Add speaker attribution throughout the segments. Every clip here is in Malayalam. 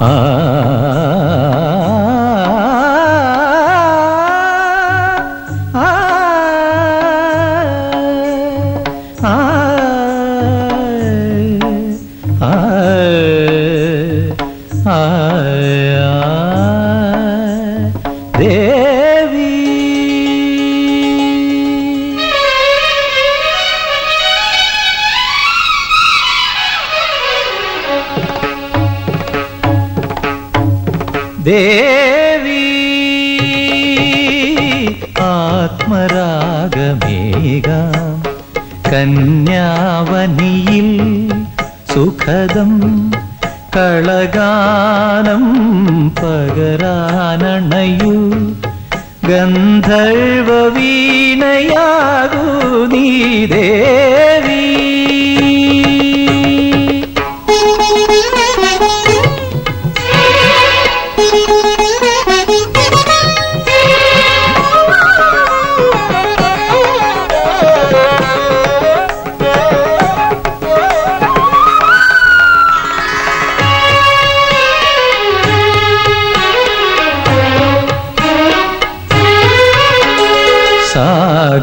Speaker 1: ಆ ദേവി ആത്മരാഗമേകാം. കന്യാവനിയിൽ സുഖദം കളഗാനം പകരാനണയു. ഗന്ധർവ വീണയാകൂ നീ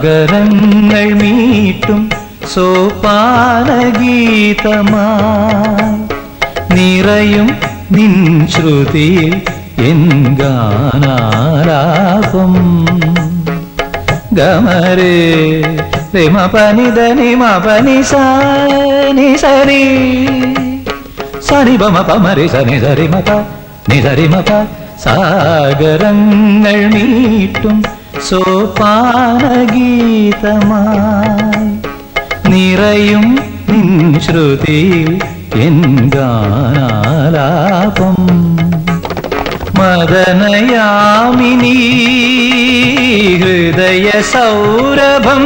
Speaker 1: സാഗരങ്ങൾ മീട്ടും സോപാനഗീതമായി നിറയും നിൻ ശ്രുതിയിൽ എൻ ഗാനാലാപം ഗമരേ രമ പനി ധനി മപനി സാനി സരി സരി ബമ പമരി സനി സരി മപ നി സരി മപ സാഗരങ്ങൾ മീട്ടും സോപാനഗീതമായി നിറയും നിൻ ശ്രുതിയിൽ എൻ ഗാനാലാപം. മദനയാമിനി ഹൃദയ സൗരഭം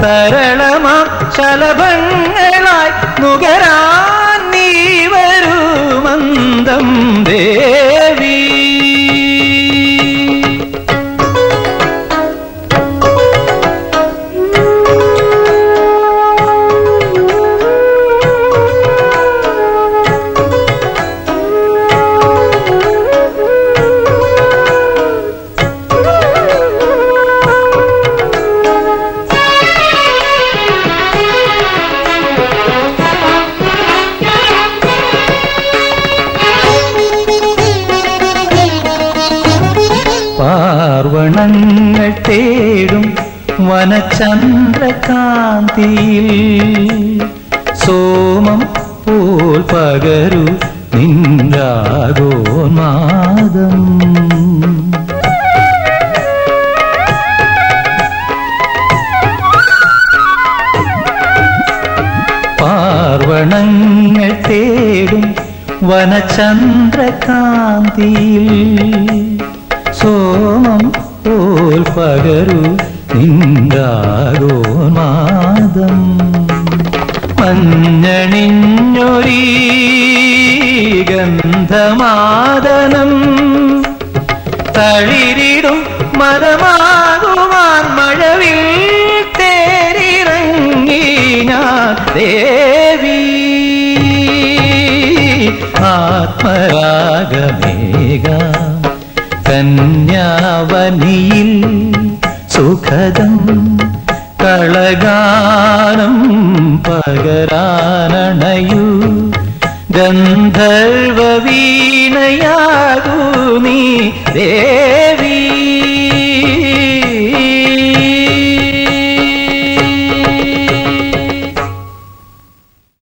Speaker 1: തരളമാ ശലഭങ്ങളായി നുകരാൻ പാർവണങ്ങൾ തേടും വനചന്ദ്രകാന്തിയിൽ. സോമം പോൽ പകരു നിൻരാഗോന്മാദം പാർവണങ്ങൾ തേടും വനചന്ദ്രകാന്തിയിൽ. സോമം പോൽ പകരു നിന്ദാഗോന്മാദം മഞ്ഞണിഞ്ഞൊരീ ഗന്ധമാദനം തളിരിടും മതമാകുമാൻ മഴവിൽ തേരിറങ്ങി ഞാൻ ദേവി. ആത്മരാഗമേകാം കന്യാവനിയിൽ സുഖദം കളഗാനം പകരാനണയു. ഗന്ധർവ വീണയാകൂ നീ ദേ